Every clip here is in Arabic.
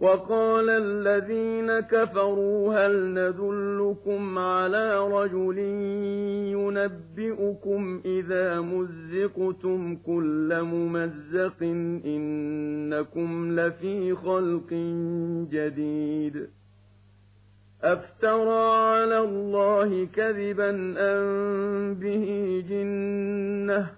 وقال الذين كفروا هل ندلكم على رجل ينبئكم إذا مزقتم كل ممزق إنكم لفي خلق جديد أفترى على الله كذبا أم به جنة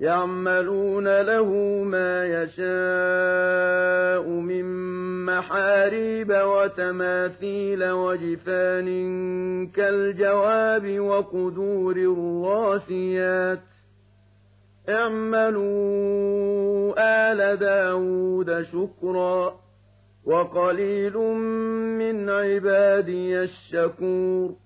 يعملون له ما يشاء من محاريب وتماثيل وجفان كالجواب وقدور الراسيات. اعملوا آل داود شكرا وقليل من عبادي الشكور.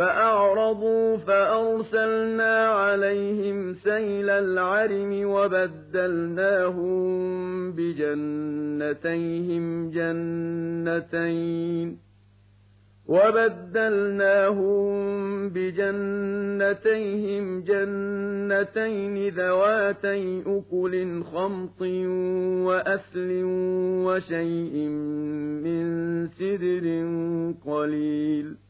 فأعرضوا فأرسلنا عليهم سيل العرم وبدلناهم بجنتيهم جنتين وبدلناهم بجنتيهم جنتين ذواتي أكل خمط وأسل وشيء من سدر قليل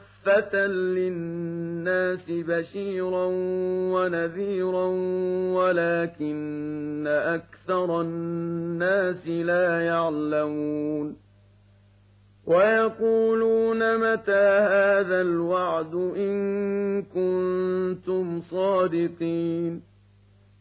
للناس بشيرا ونذيرا ولكن أكثر الناس لا يعلمون ويقولون متى هذا الوعد إن كنتم صادقين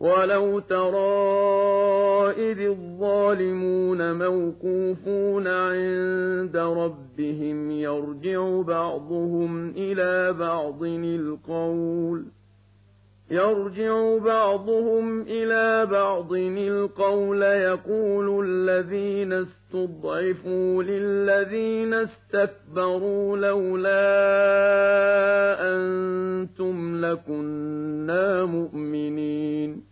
وَلَوْ تَرَىٰ إِذِ الظَّالِمُونَ مَوْقُوفُونَ عِندَ رَبِّهِمْ يَرْجِعُ بَعْضُهُمْ إِلَىٰ بَعْضٍ الْقَوْلَ يرجع بعضهم إلى بعض القول يقول الذين استضعفوا للذين استكبروا لولا أنتم لكنا مؤمنين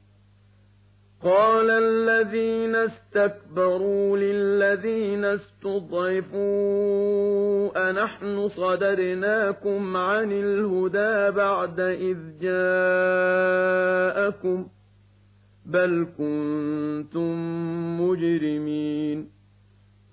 قال الذين استكبروا للذين استضعفوا أنحن صدرناكم عن الهدى بعد إذ جاءكم بل كنتم مجرمين.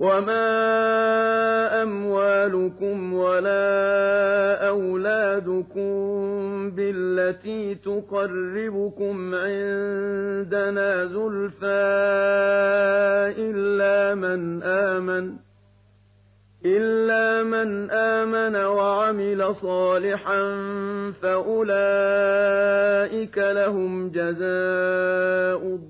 وَمَا أَمْوَالُكُمْ وَلَا أَوْلَادُكُم بِالَّتِي تُقَرِّبُكُمْ عِندَنَا زُلْفَىٰ إِلَّا مَنْ آمَنَ إِلَّا مَنْ آمَنَ وَعَمِلَ صَالِحًا فَأُولَٰئِكَ لَهُمْ جَزَاءُ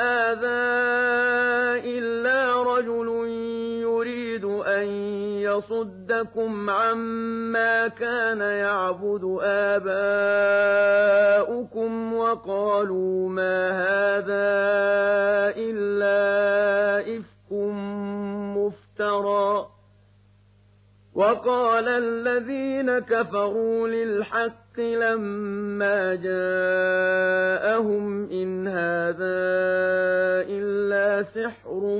يَصُدَّكُمْ عَمَّا كَانَ يَعْبُدُ آبَاؤُكُمْ وَقَالُوا مَا هَٰذَا إِلَّا إِفْكٌ مُّفْتَرًى. وقال الذين كفروا للحق لما جاءهم إن هذا إلا سحر